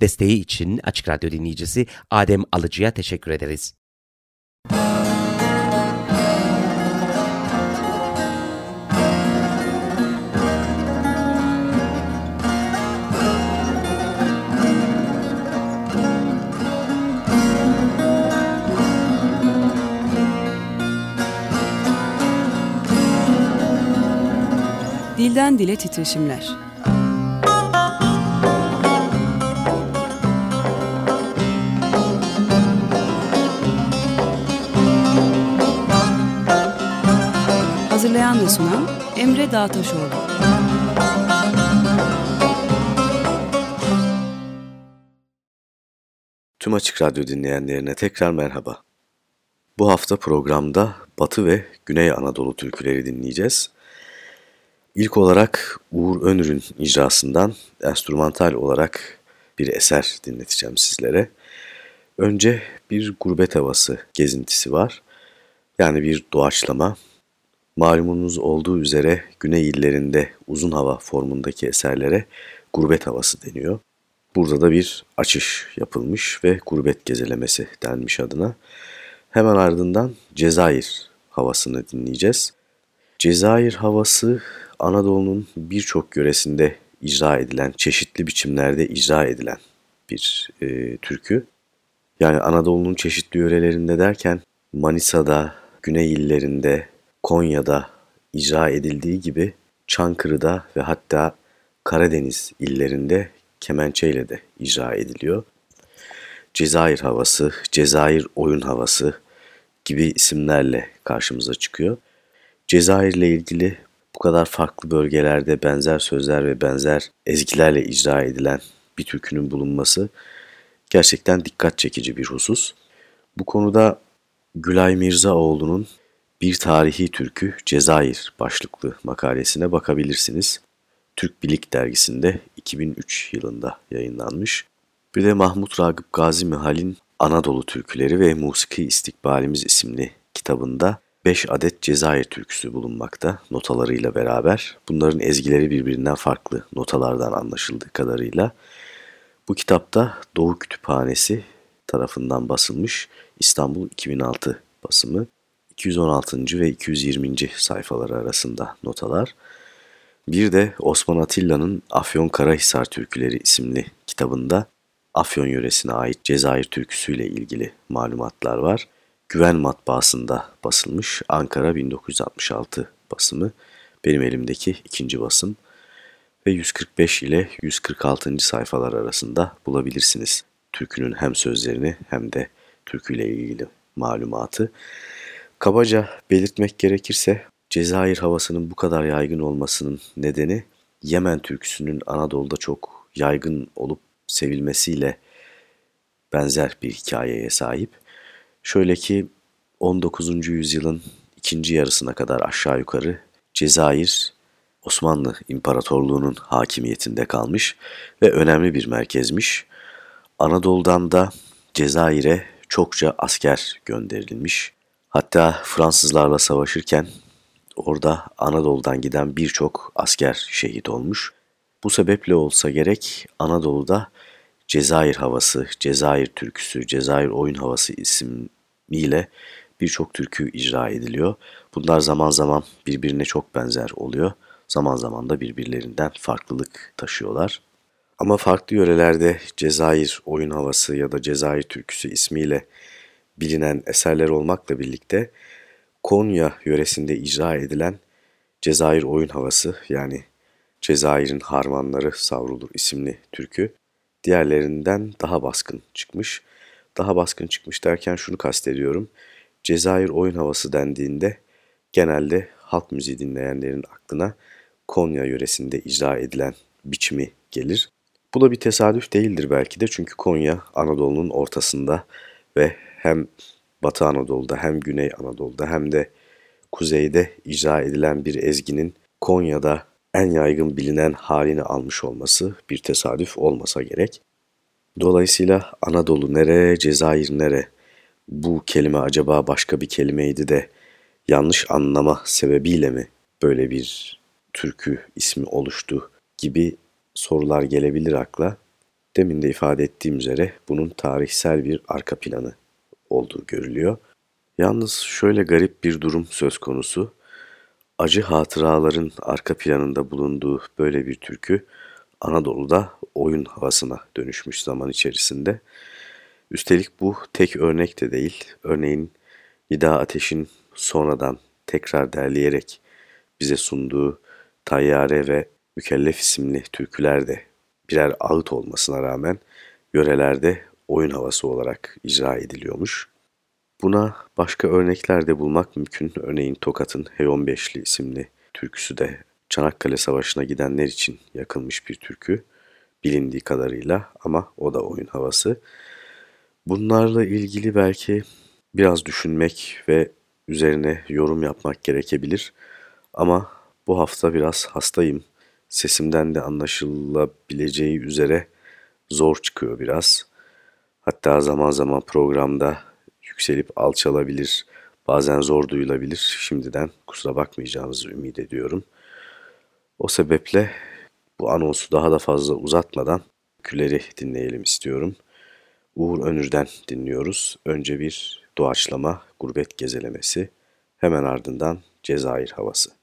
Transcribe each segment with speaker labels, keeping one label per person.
Speaker 1: Desteği için Açık Radyo dinleyicisi Adem Alıcı'ya teşekkür ederiz.
Speaker 2: Dilden Dile Titreşimler Hazırlayan ve sunan Emre Dağtaşoğlu.
Speaker 3: Tüm Açık Radyo dinleyenlerine tekrar merhaba. Bu hafta programda Batı ve Güney Anadolu türküleri dinleyeceğiz. İlk olarak Uğur Önür'ün icrasından enstrümantal olarak bir eser dinleteceğim sizlere. Önce bir gurbet havası gezintisi var. Yani bir doğaçlama. Malumunuz olduğu üzere güney illerinde uzun hava formundaki eserlere gurbet havası deniyor. Burada da bir açış yapılmış ve gurbet gezelemesi denmiş adına. Hemen ardından Cezayir havasını dinleyeceğiz. Cezayir havası Anadolu'nun birçok yöresinde icra edilen, çeşitli biçimlerde icra edilen bir e, türkü. Yani Anadolu'nun çeşitli yörelerinde derken Manisa'da, Güney illerinde, Konya'da icra edildiği gibi Çankırı'da ve hatta Karadeniz illerinde kemençeyle de icra ediliyor. Cezayir havası, Cezayir oyun havası gibi isimlerle karşımıza çıkıyor. Cezayir ile ilgili bu kadar farklı bölgelerde benzer sözler ve benzer ezgilerle icra edilen bir türkünün bulunması gerçekten dikkat çekici bir husus. Bu konuda Gülay Mirzaoğlu'nun Bir Tarihi Türkü Cezayir başlıklı makalesine bakabilirsiniz. Türk Bilik dergisinde 2003 yılında yayınlanmış. Bir de Mahmut Ragıp Gazi Mihal'in Anadolu Türküleri ve Musiki İstikbalimiz isimli kitabında 5 adet Cezayir türküsü bulunmakta notalarıyla beraber. Bunların ezgileri birbirinden farklı notalardan anlaşıldığı kadarıyla. Bu kitapta Doğu Kütüphanesi tarafından basılmış İstanbul 2006 basımı 216. ve 220. sayfaları arasında notalar. Bir de Osman Atilla'nın Afyon Karahisar Türküleri isimli kitabında Afyon yöresine ait Cezayir türküsüyle ilgili malumatlar var. Güven matbaasında basılmış Ankara 1966 basımı. Benim elimdeki ikinci basım ve 145 ile 146. sayfalar arasında bulabilirsiniz. Türkünün hem sözlerini hem de türküyle ilgili malumatı. Kabaca belirtmek gerekirse Cezayir havasının bu kadar yaygın olmasının nedeni Yemen türküsünün Anadolu'da çok yaygın olup sevilmesiyle benzer bir hikayeye sahip. Şöyle ki 19. yüzyılın ikinci yarısına kadar aşağı yukarı Cezayir Osmanlı İmparatorluğu'nun hakimiyetinde kalmış ve önemli bir merkezmiş. Anadolu'dan da Cezayir'e çokça asker gönderilmiş. Hatta Fransızlarla savaşırken orada Anadolu'dan giden birçok asker şehit olmuş. Bu sebeple olsa gerek Anadolu'da Cezayir havası, Cezayir türküsü, Cezayir oyun havası ismiyle birçok türkü icra ediliyor. Bunlar zaman zaman birbirine çok benzer oluyor. Zaman zaman da birbirlerinden farklılık taşıyorlar. Ama farklı yörelerde Cezayir oyun havası ya da Cezayir türküsü ismiyle bilinen eserler olmakla birlikte Konya yöresinde icra edilen Cezayir oyun havası yani Cezayir'in harmanları savrulur isimli türkü diğerlerinden daha baskın çıkmış. Daha baskın çıkmış derken şunu kastediyorum. Cezayir oyun havası dendiğinde genelde halk müziği dinleyenlerin aklına Konya yöresinde icra edilen biçimi gelir. Bu da bir tesadüf değildir belki de çünkü Konya Anadolu'nun ortasında ve hem Batı Anadolu'da hem Güney Anadolu'da hem de kuzeyde icra edilen bir ezginin Konya'da en yaygın bilinen halini almış olması bir tesadüf olmasa gerek. Dolayısıyla Anadolu nere, Cezayir nere? Bu kelime acaba başka bir kelimeydi de yanlış anlama sebebiyle mi böyle bir türkü ismi oluştu gibi sorular gelebilir akla. demin de ifade ettiğim üzere bunun tarihsel bir arka planı olduğu görülüyor. Yalnız şöyle garip bir durum söz konusu. Acı hatıraların arka planında bulunduğu böyle bir türkü Anadolu'da oyun havasına dönüşmüş zaman içerisinde. Üstelik bu tek örnek de değil. Örneğin Nida Ateş'in sonradan tekrar derleyerek bize sunduğu Tayyare ve Mükellef isimli türküler de birer ağıt olmasına rağmen yörelerde oyun havası olarak icra ediliyormuş. Buna başka örnekler de bulmak mümkün. Örneğin Tokat'ın H15'li isimli türküsü de Çanakkale Savaşı'na gidenler için yakılmış bir türkü bilindiği kadarıyla ama o da oyun havası. Bunlarla ilgili belki biraz düşünmek ve üzerine yorum yapmak gerekebilir ama bu hafta biraz hastayım. Sesimden de anlaşılabileceği üzere zor çıkıyor biraz. Hatta zaman zaman programda yükselip alçalabilir, bazen zor duyulabilir. Şimdiden kusura bakmayacağınızı ümit ediyorum. O sebeple bu anonsu daha da fazla uzatmadan küleri dinleyelim istiyorum. Uğur Önür'den dinliyoruz. Önce bir doğaçlama, gurbet gezelemesi, hemen ardından Cezayir havası.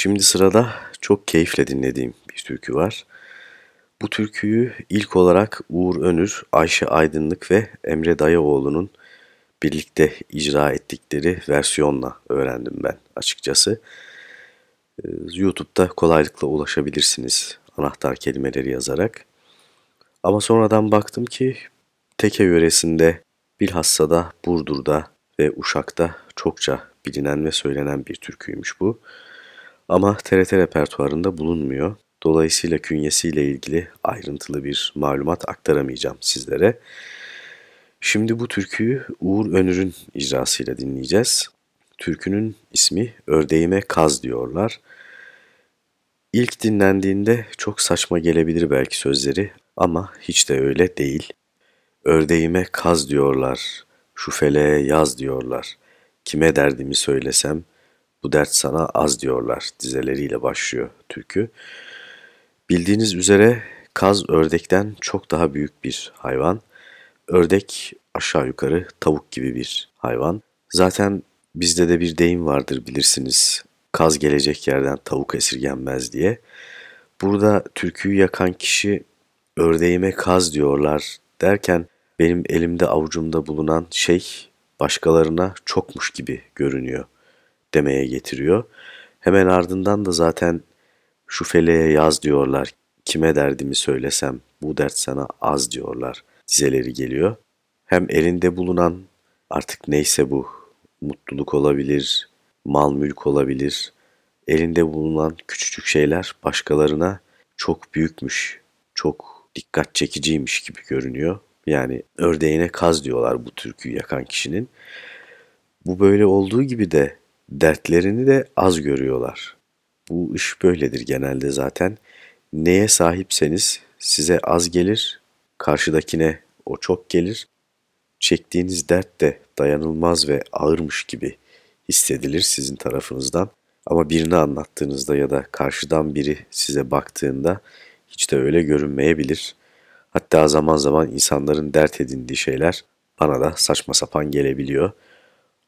Speaker 3: Şimdi sırada çok keyifle dinlediğim bir türkü var. Bu türküyü ilk olarak Uğur Önür, Ayşe Aydınlık ve Emre Dayıoğlu'nun birlikte icra ettikleri versiyonla öğrendim ben açıkçası. Ee, YouTube'da kolaylıkla ulaşabilirsiniz anahtar kelimeleri yazarak. Ama sonradan baktım ki Teke yöresinde bilhassa da Burdur'da ve Uşak'ta çokça bilinen ve söylenen bir türküymüş bu. Ama TRT repertuarında bulunmuyor. Dolayısıyla künyesiyle ilgili ayrıntılı bir malumat aktaramayacağım sizlere. Şimdi bu türküyü Uğur Önür'ün icrasıyla dinleyeceğiz. Türkünün ismi Ördeğime Kaz diyorlar. İlk dinlendiğinde çok saçma gelebilir belki sözleri ama hiç de öyle değil. Ördeğime kaz diyorlar, şu feleğe yaz diyorlar. Kime derdimi söylesem bu dert sana az diyorlar dizeleriyle başlıyor türkü. Bildiğiniz üzere kaz ördekten çok daha büyük bir hayvan. Ördek aşağı yukarı tavuk gibi bir hayvan. Zaten bizde de bir deyim vardır bilirsiniz. Kaz gelecek yerden tavuk esirgenmez diye. Burada türküyü yakan kişi ördeğime kaz diyorlar derken benim elimde avucumda bulunan şey başkalarına çokmuş gibi görünüyor demeye getiriyor. Hemen ardından da zaten şu feleğe yaz diyorlar. Kime derdimi söylesem bu dert sana az diyorlar. Dizeleri geliyor. Hem elinde bulunan artık neyse bu mutluluk olabilir, mal mülk olabilir. Elinde bulunan küçücük şeyler başkalarına çok büyükmüş, çok dikkat çekiciymiş gibi görünüyor. Yani ördeğine kaz diyorlar bu türküyü yakan kişinin. Bu böyle olduğu gibi de dertlerini de az görüyorlar. Bu iş böyledir genelde zaten. Neye sahipseniz size az gelir, karşıdakine o çok gelir. Çektiğiniz dert de dayanılmaz ve ağırmış gibi hissedilir sizin tarafınızdan. Ama birini anlattığınızda ya da karşıdan biri size baktığında hiç de öyle görünmeyebilir. Hatta zaman zaman insanların dert edindiği şeyler bana da saçma sapan gelebiliyor.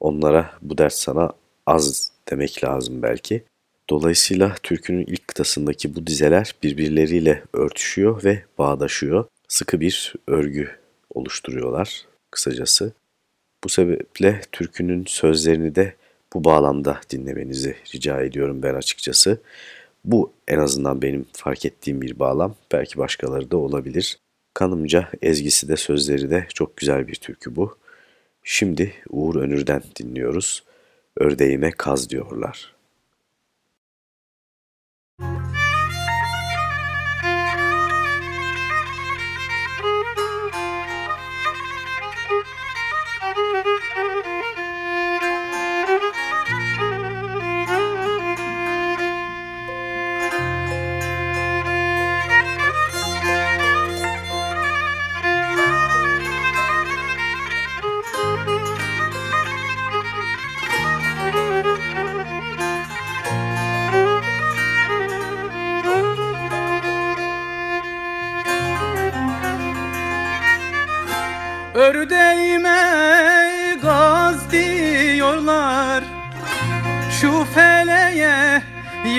Speaker 3: Onlara bu dert sana az demek lazım belki. Dolayısıyla türkünün ilk kıtasındaki bu dizeler birbirleriyle örtüşüyor ve bağdaşıyor. Sıkı bir örgü oluşturuyorlar kısacası. Bu sebeple türkünün sözlerini de bu bağlamda dinlemenizi rica ediyorum ben açıkçası. Bu en azından benim fark ettiğim bir bağlam. Belki başkaları da olabilir. Kanımca ezgisi de sözleri de çok güzel bir türkü bu. Şimdi Uğur Önür'den dinliyoruz. Ördeğime kaz diyorlar.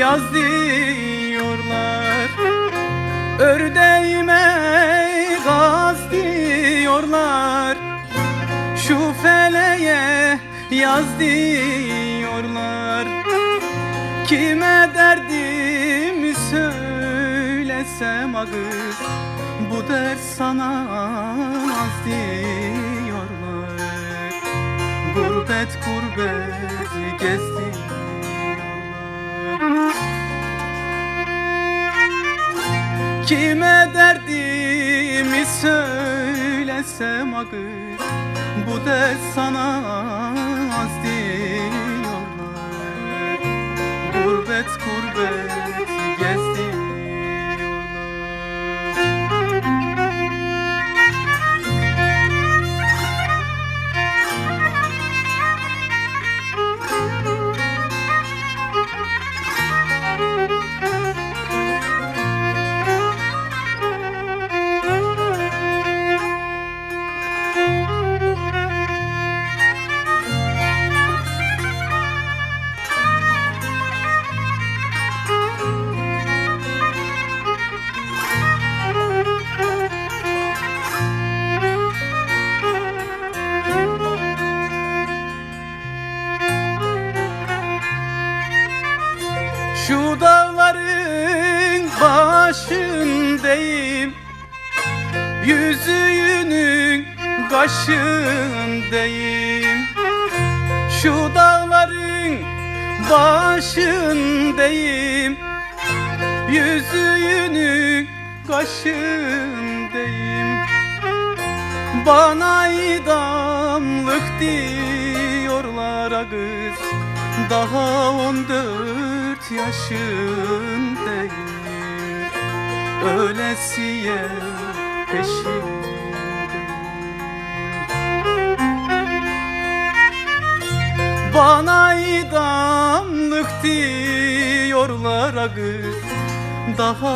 Speaker 4: Yaz diyorlar. Ördeğime gaz diyorlar. Şu feleğe yaz diyorlar. Kime derdimi söylesem ağız Bu dert sana az diyorlar. Gurbet gurbet gezdiyorlar Kime derdimi söylesem ağır Bu dert sana az diyorlar Gurbet gurbet peşinde Bana idamlık diyorlar ağır Daha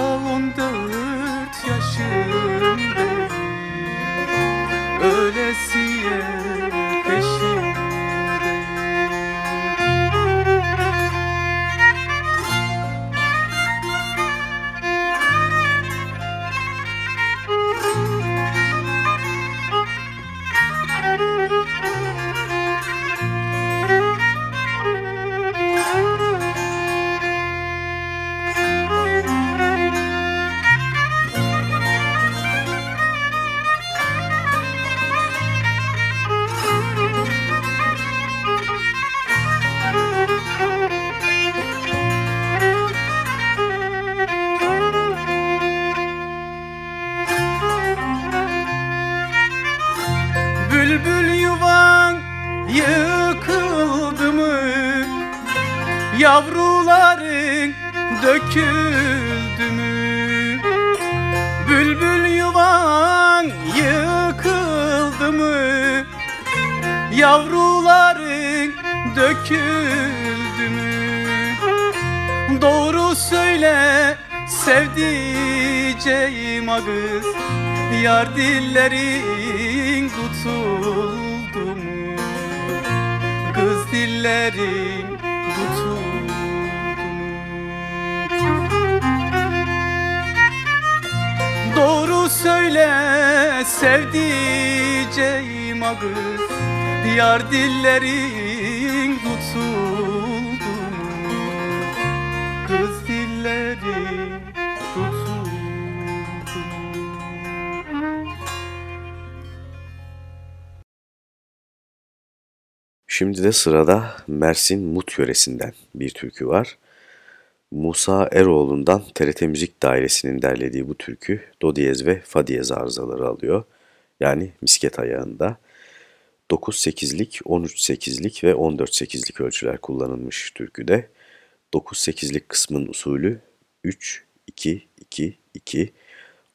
Speaker 3: Şimdi de sırada Mersin Mut yöresinden bir türkü var. Musa Eroğlu'ndan TRT Müzik Dairesi'nin derlediği bu türkü do diyez ve fa diyez arızaları alıyor. Yani misket ayağında. 9-8'lik, 13-8'lik ve 14-8'lik ölçüler kullanılmış türküde. 9-8'lik kısmın usulü 3-2-2-2,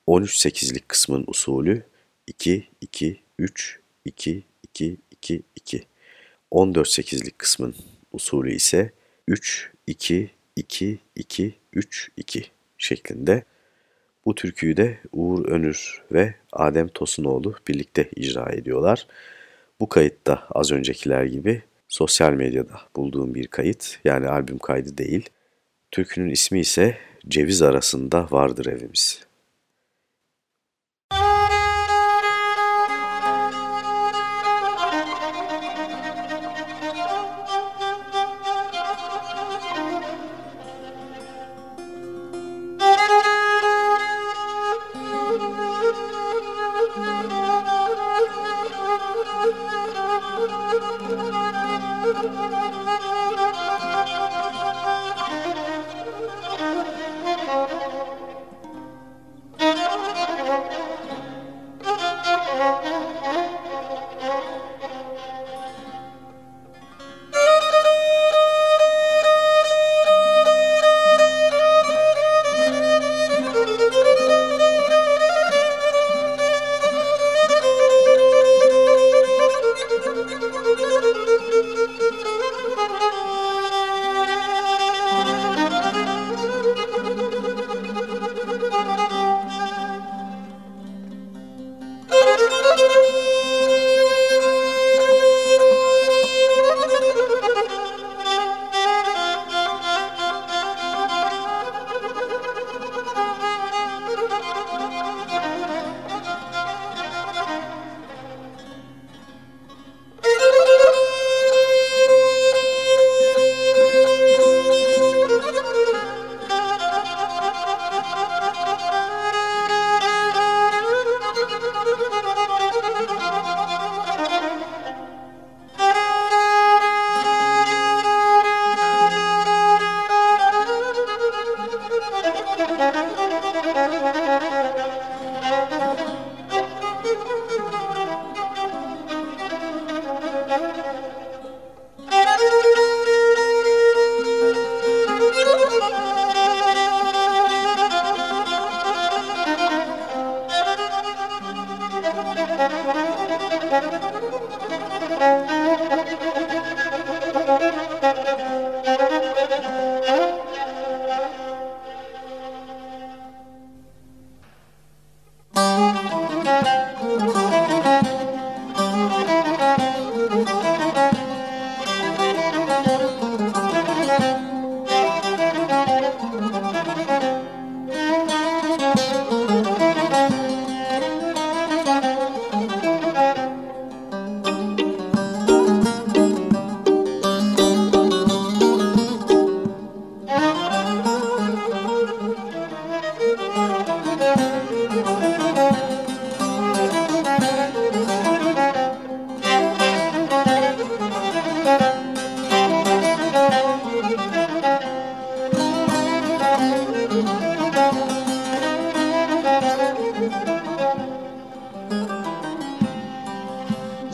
Speaker 3: 13-8'lik kısmın usulü 2-2-3-2-2-2-2. 14-8'lik kısmın usulü ise 3-2-2-2-3-2 şeklinde. Bu türküyü de Uğur Önür ve Adem Tosunoğlu birlikte icra ediyorlar. Bu kayıt da az öncekiler gibi sosyal medyada bulduğum bir kayıt yani albüm kaydı değil. Türkünün ismi ise Ceviz Arasında Vardır Evimiz.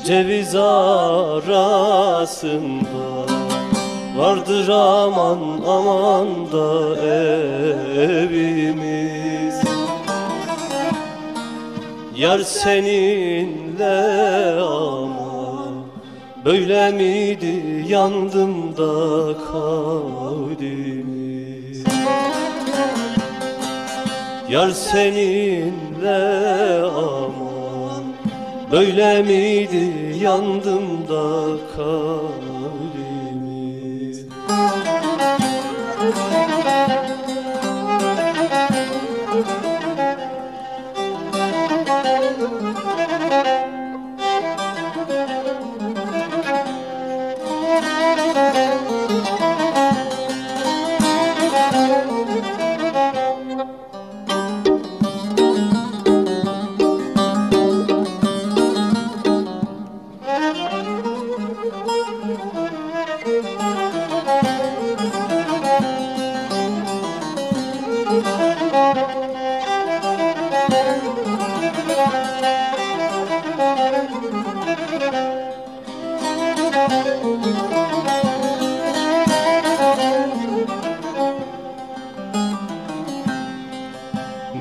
Speaker 5: Ceviz arasında Vardır aman aman da evimiz. Yar seninle ama Böyle miydi yandım da kavdimiz? Yar seninle aman Böyle miydi yandım da kalbimiz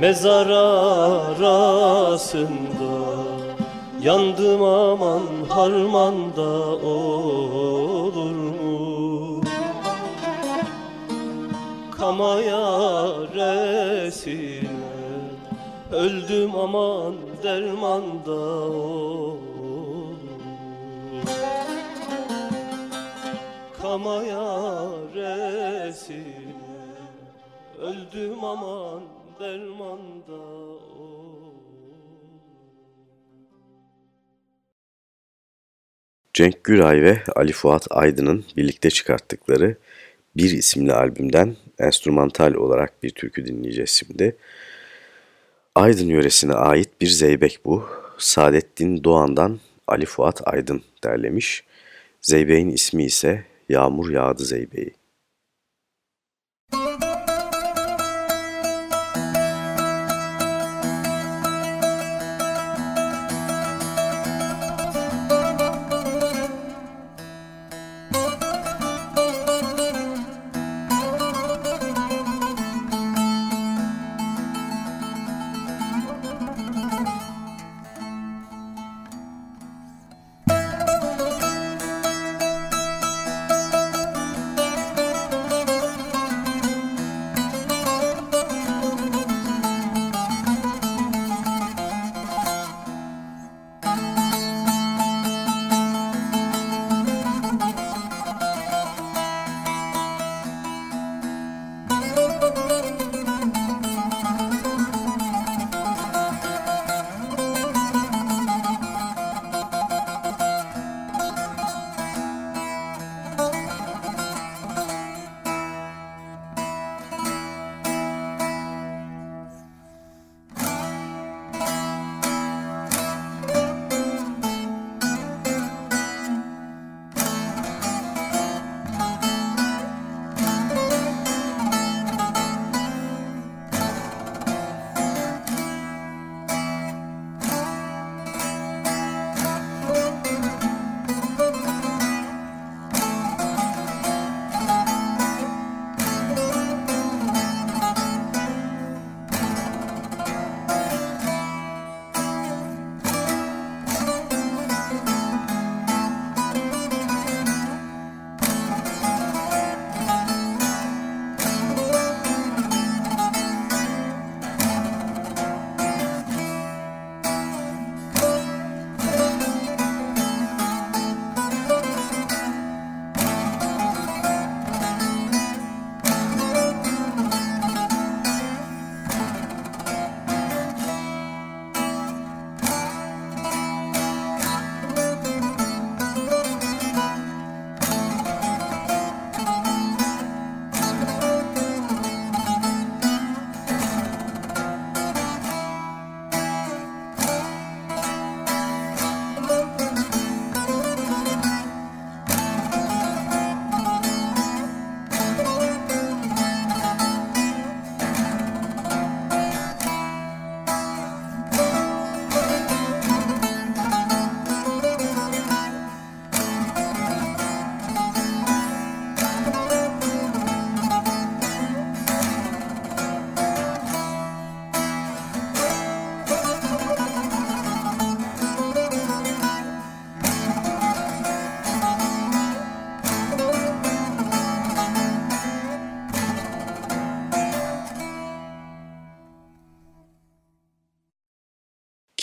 Speaker 5: Mezar arasında Yandım aman harmanda olur mu? Kamaya resine Öldüm aman dermanda olur Kamaya resine Öldüm aman dermanda
Speaker 3: Cenk Güray ve Ali Fuat Aydın'ın birlikte çıkarttıkları Bir isimli albümden enstrümantal olarak bir türkü dinleyeceğiz şimdi. Aydın yöresine ait bir zeybek bu. Saadettin Doğan'dan Ali Fuat Aydın derlemiş. Zeybeğin ismi ise Yağmur Yağdı Zeybeği.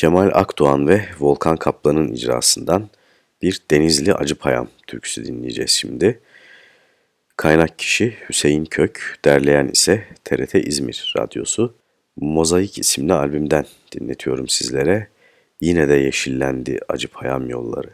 Speaker 3: Kemal Akdoğan ve Volkan Kaplan'ın icrasından bir Denizli Acıpayam türküsü dinleyeceğiz şimdi. Kaynak kişi Hüseyin Kök, derleyen ise TRT İzmir Radyosu. Mozaik isimli albümden dinletiyorum sizlere. Yine de yeşillendi Acıpayam yolları.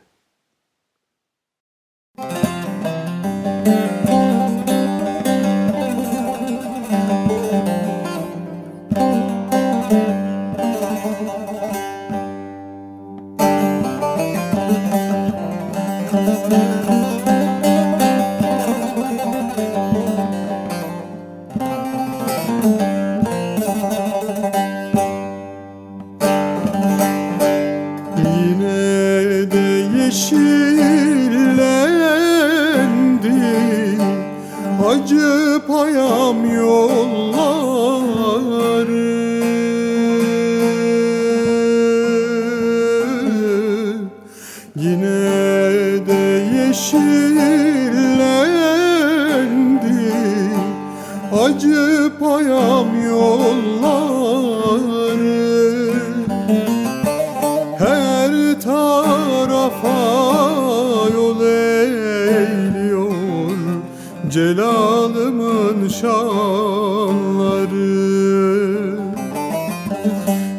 Speaker 6: Şanları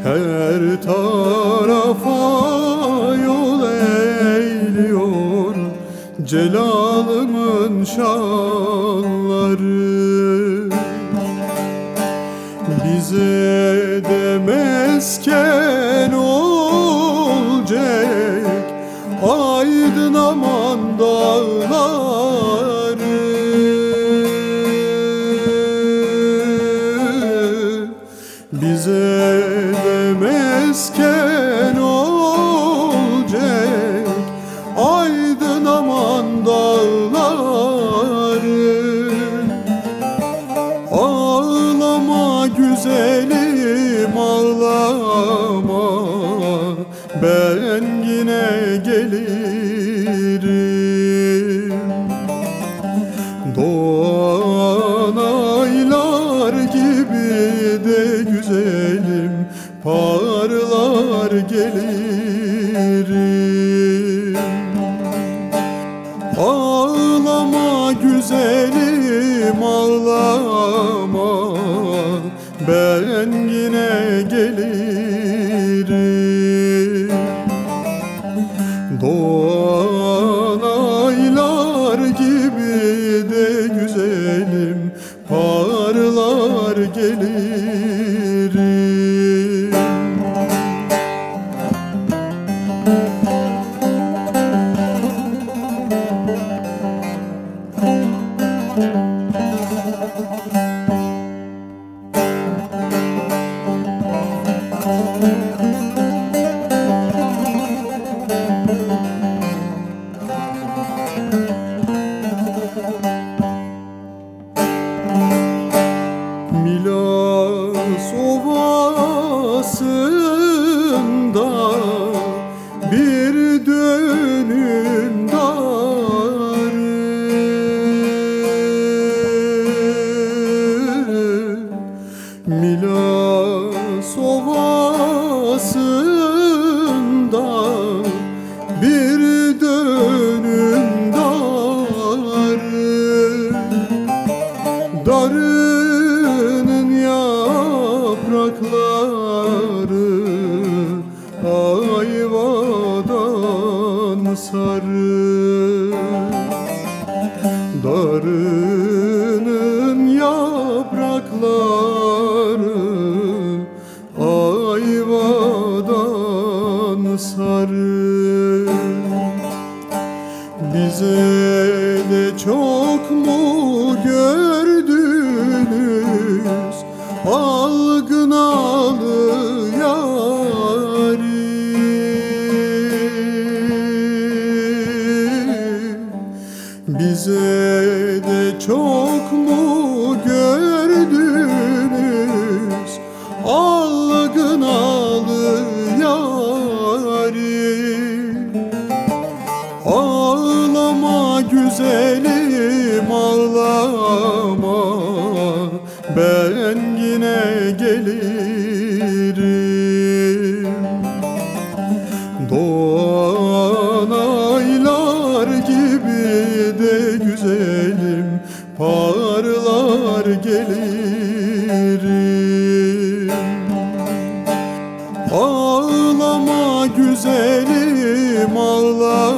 Speaker 6: Her tarafa yol eğliyor Celalımın şanları. Bize de mesken olacak Aydın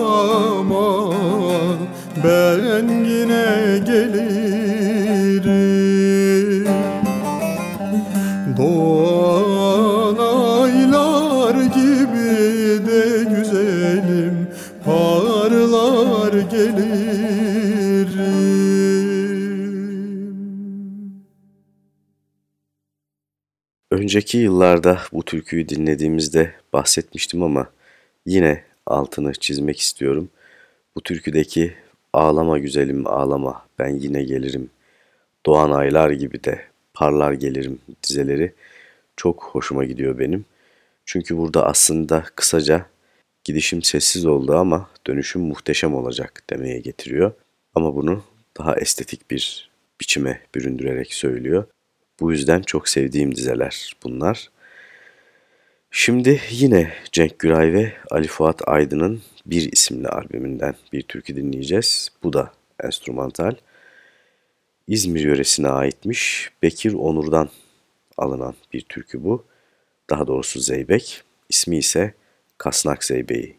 Speaker 6: ağlama Ben yine gelirim. Doğan aylar gibi de güzelim Parlar gelirim.
Speaker 3: Önceki yıllarda bu türküyü dinlediğimizde bahsetmiştim ama yine altını çizmek istiyorum. Bu türküdeki ağlama güzelim ağlama ben yine gelirim. Doğan aylar gibi de parlar gelirim dizeleri çok hoşuma gidiyor benim. Çünkü burada aslında kısaca gidişim sessiz oldu ama dönüşüm muhteşem olacak demeye getiriyor. Ama bunu daha estetik bir biçime büründürerek söylüyor. Bu yüzden çok sevdiğim dizeler bunlar. Şimdi yine Cenk Güray ve Ali Fuat Aydın'ın Bir isimli albümünden bir türkü dinleyeceğiz. Bu da enstrümantal. İzmir yöresine aitmiş Bekir Onur'dan alınan bir türkü bu. Daha doğrusu Zeybek. İsmi ise Kasnak Zeybeği.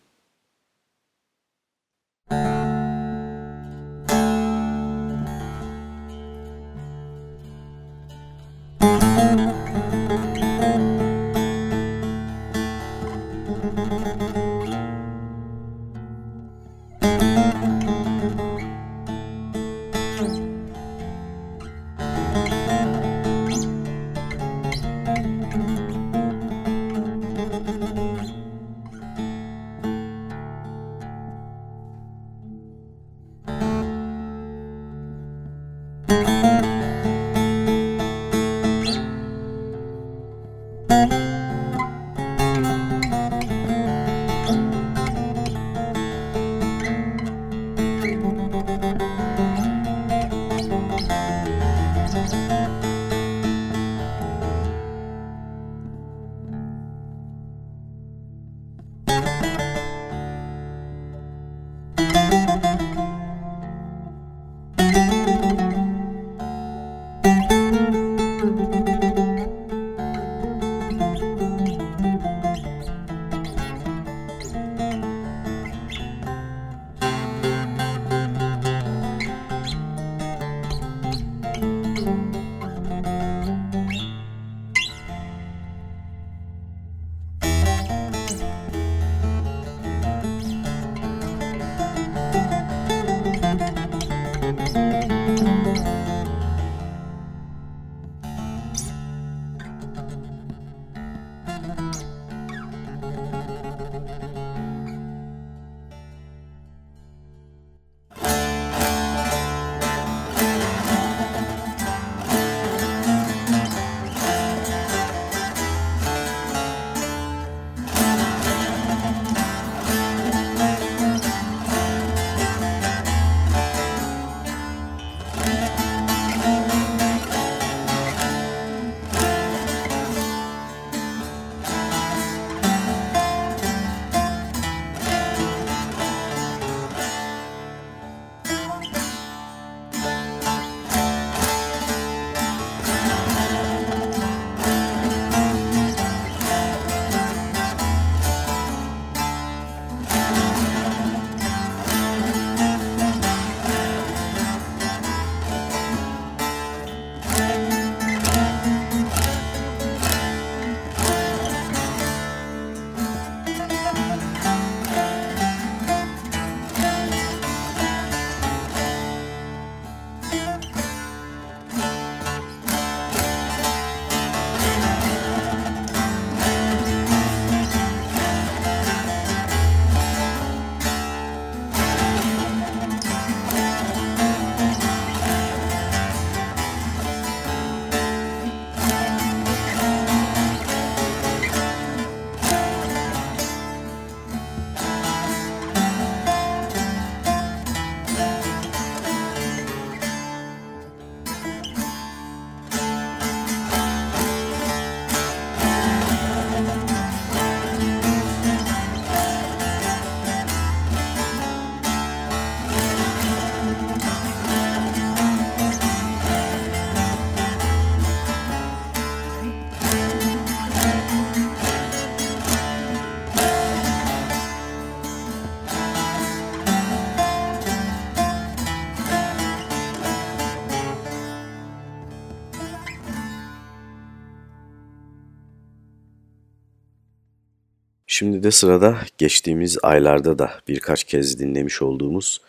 Speaker 3: Şimdi de sırada geçtiğimiz aylarda da birkaç kez dinlemiş olduğumuz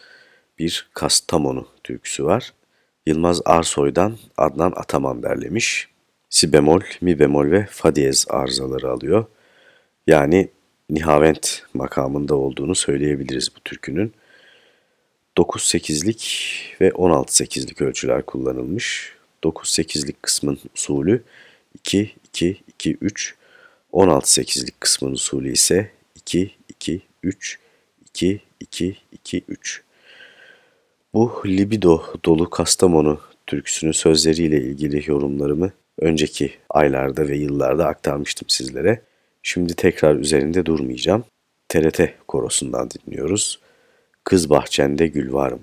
Speaker 3: bir Kastamonu türküsü var. Yılmaz Arsoy'dan Adnan Ataman derlemiş. Si bemol, mi bemol ve fa diyez arızaları alıyor. Yani nihavent makamında olduğunu söyleyebiliriz bu türkünün. 9-8'lik ve 16-8'lik ölçüler kullanılmış. 9-8'lik kısmın usulü 2-2-2-3 16-8'lik kısmın usulü ise 2-2-3-2-2-2-3. Bu libido dolu Kastamonu türküsünün sözleriyle ilgili yorumlarımı önceki aylarda ve yıllarda aktarmıştım sizlere. Şimdi tekrar üzerinde durmayacağım. TRT korosundan dinliyoruz. Kız bahçende gül var mı?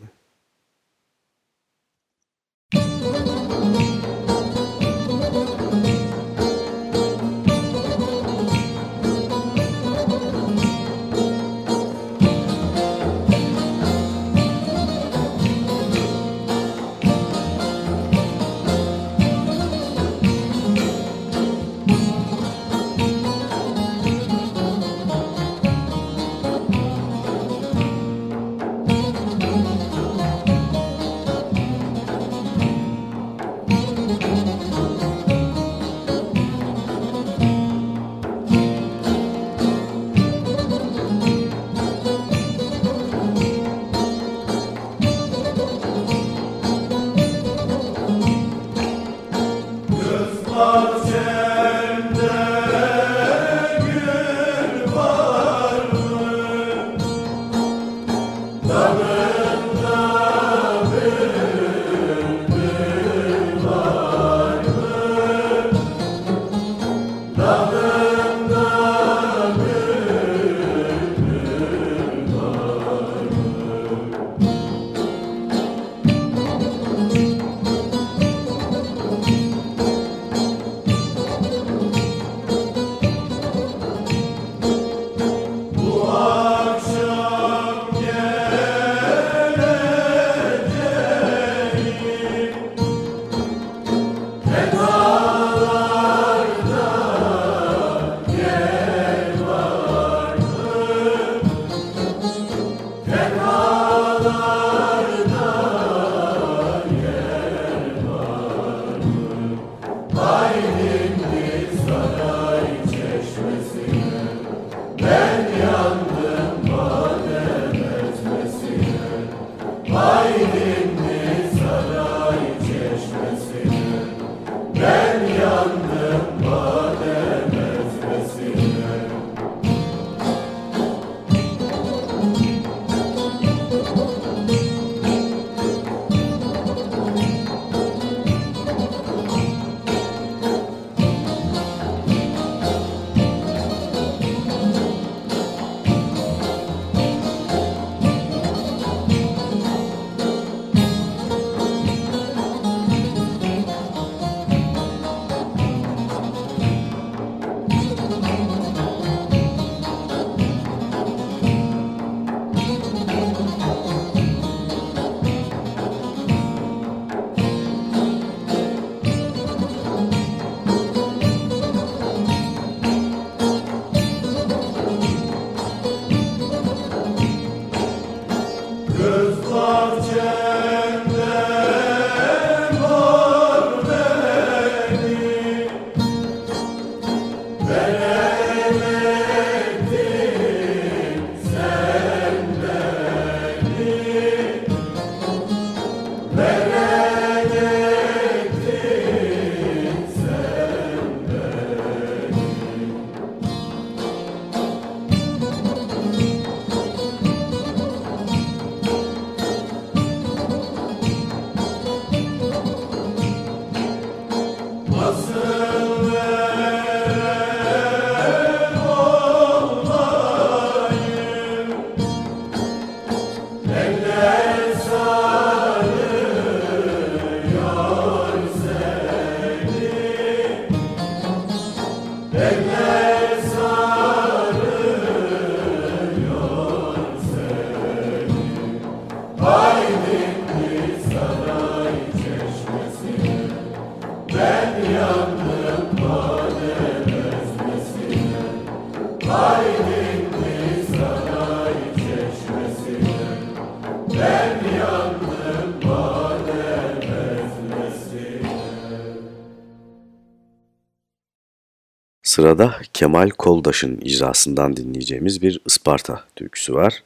Speaker 7: Sırada Kemal Koldaş'ın icrasından dinleyeceğimiz bir Isparta türküsü var.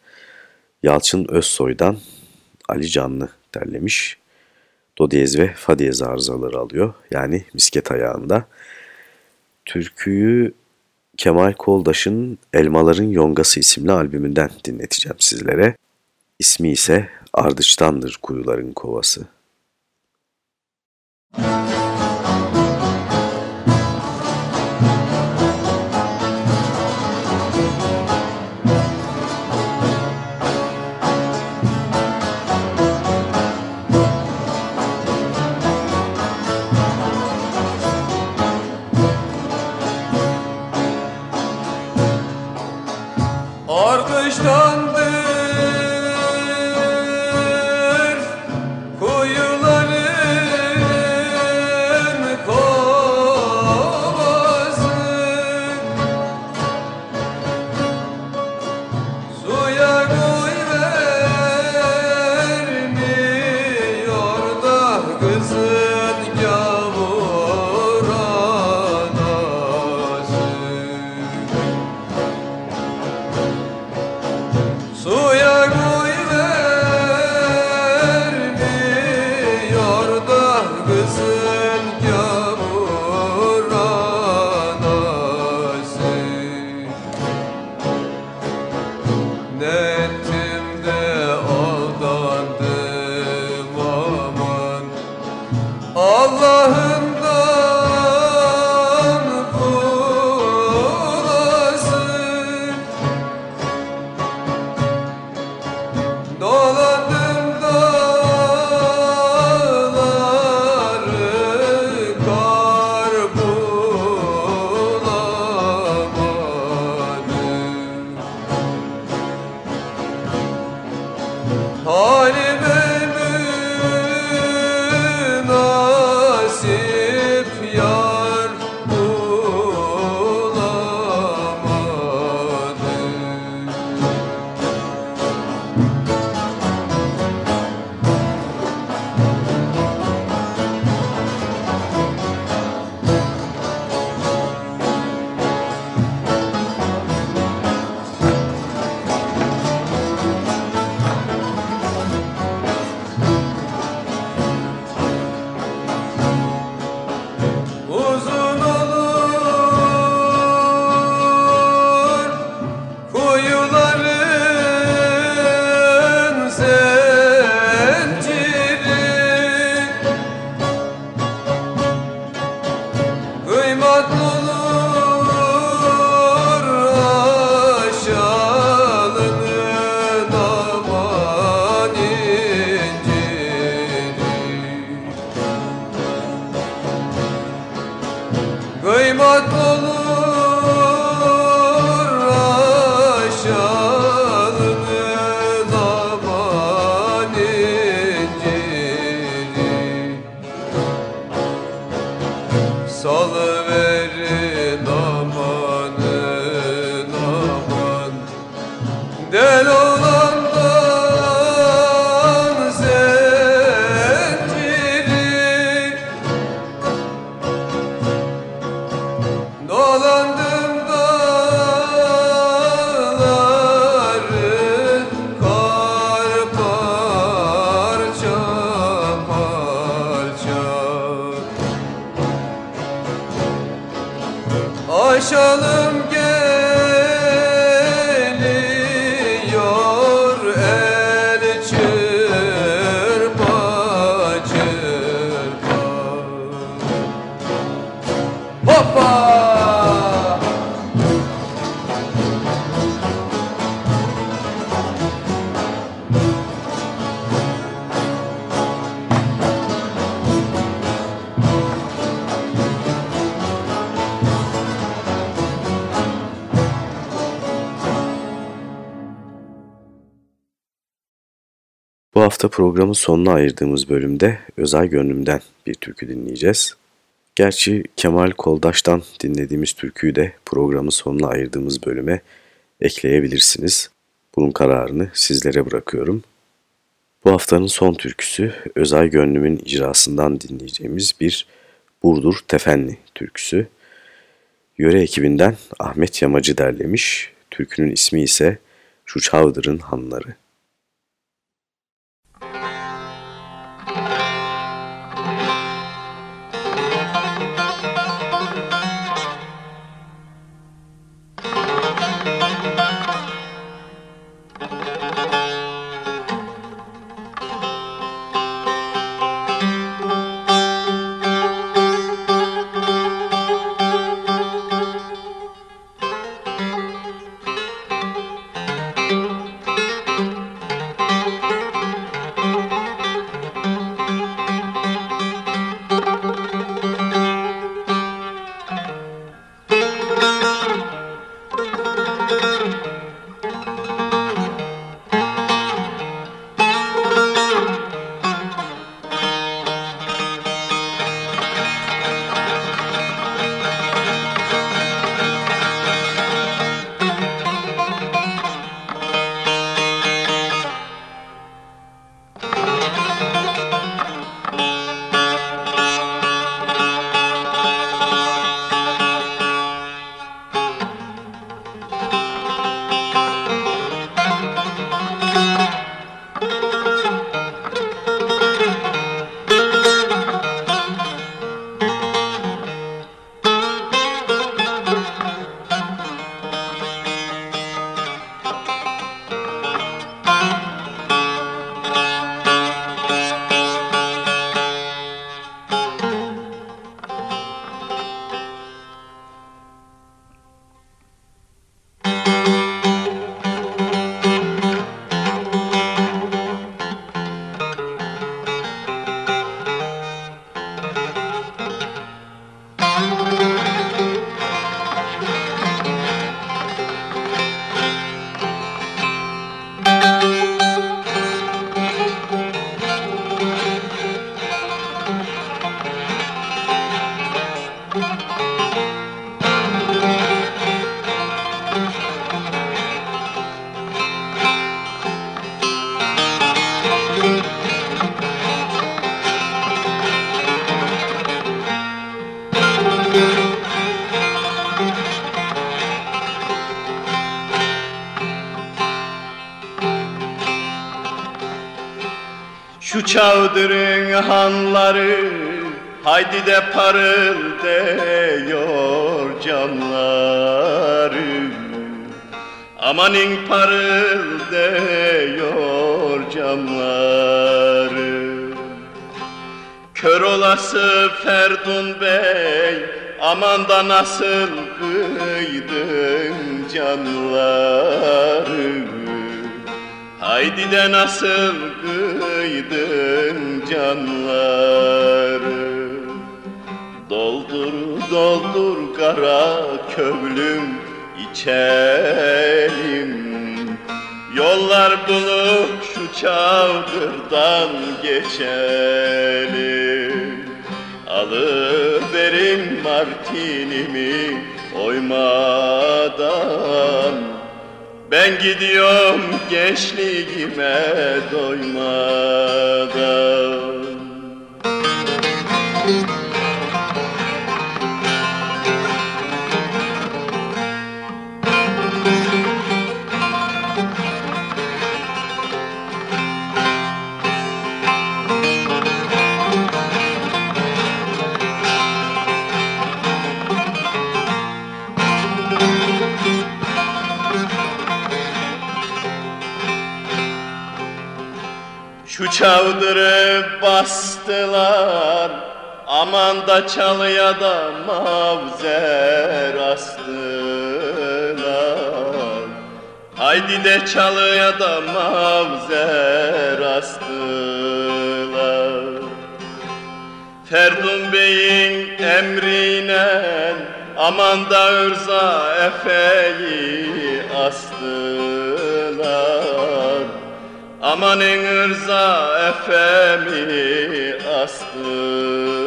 Speaker 7: Yalçın Özsoy'dan Ali Canlı derlemiş. Do diyez ve fa diyez arızaları alıyor. Yani misket ayağında. Türküyü Kemal Koldaş'ın Elmaların Yongası isimli albümünden dinleteceğim sizlere. İsmi ise Ardıç'tandır Kuyuların Kovası. Müzik
Speaker 3: programın sonuna ayırdığımız bölümde Özay Gönlüm'den bir türkü dinleyeceğiz. Gerçi Kemal Koldaş'tan dinlediğimiz türküyü de programın sonuna ayırdığımız bölüme ekleyebilirsiniz. Bunun kararını sizlere bırakıyorum. Bu haftanın son türküsü Özay Gönlüm'ün icrasından dinleyeceğimiz bir Burdur Tefenli türküsü. Yöre ekibinden Ahmet Yamacı derlemiş, türkünün ismi ise Şu Çavdır'ın Hanları.
Speaker 8: Çavdırın hanları Haydi de parıldıyor camları Amanin parıldıyor camları Kör olası Ferdun Bey Aman da nasıl kıydın canları Haydi de nasıl kıydın canları? Doldur doldur kara köylüm içelim. Yollar bulup şu çavdırdan geçelim. Alıverin martinimi oymadan ben gidiyorum gençliğime doymadan Şu çavdırı bastılar Aman da çalıya da mavzer astılar. Haydi de çalıya da mavzer astılar. Ferdun Bey'in emrine Aman da ırza efeyi astılar Amanın ırza efemi astılar.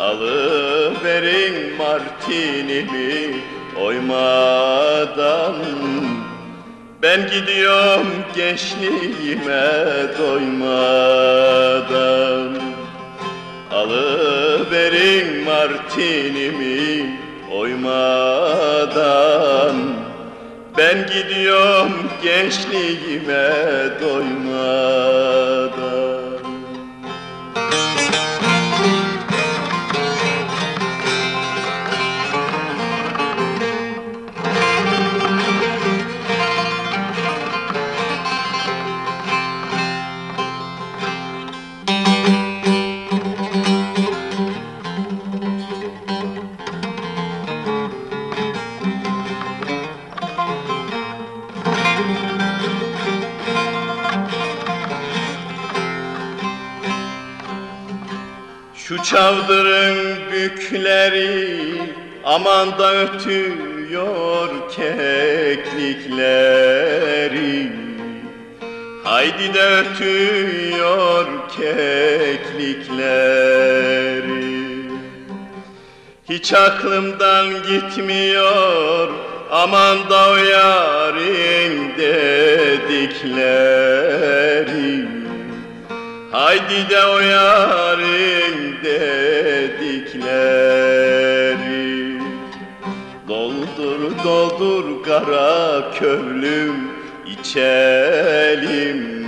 Speaker 8: Alıverin martinimi oymadan. Ben gidiyorum gençliğime doymadan. Alıverin martinimi oymadan Ben gidiyorum gençliğime doymadan çavdırın bükleri aman da ötüyor keklikleri. Haydi de ötüyor keklikleri. Hiç aklımdan gitmiyor aman da o yarın dedikleri. Haydi de o yarın dedikleri. Doldur doldur kara köylüm içelim.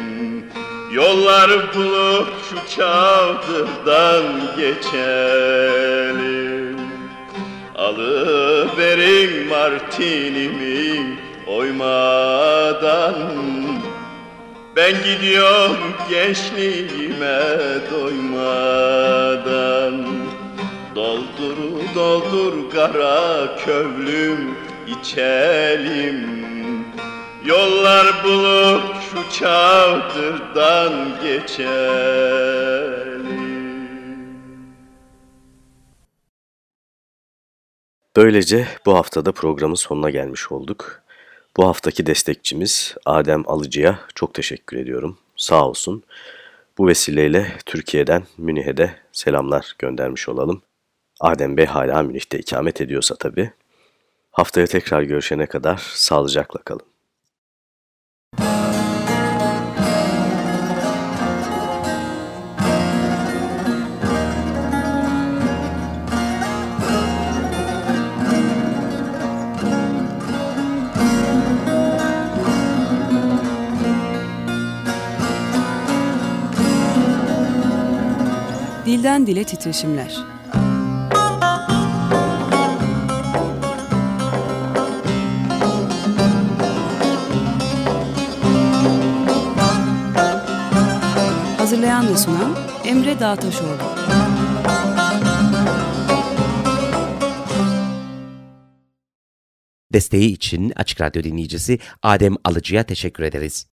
Speaker 8: Yollar bulup şu çavdırdan geçelim. Alıverin martinimi oymadan ben gidiyorum gençliğime doymadan. Doldur doldur kara köylüm içelim. Yollar bulup şu çavdırdan geçelim.
Speaker 3: Böylece bu haftada programın sonuna gelmiş olduk. Bu haftaki destekçimiz Adem Alıcı'ya çok teşekkür ediyorum. Sağ olsun. Bu vesileyle Türkiye'den Münih'e de selamlar göndermiş olalım. Adem Bey hala Münih'te ikamet ediyorsa tabii. Haftaya tekrar görüşene kadar sağlıcakla kalın.
Speaker 2: Dilden dile titreşimler. Hazırlayan ve sunan Emre Dağtaşoğlu.
Speaker 1: Desteği için Açık Radyo dinleyicisi Adem Alıcı'ya teşekkür ederiz.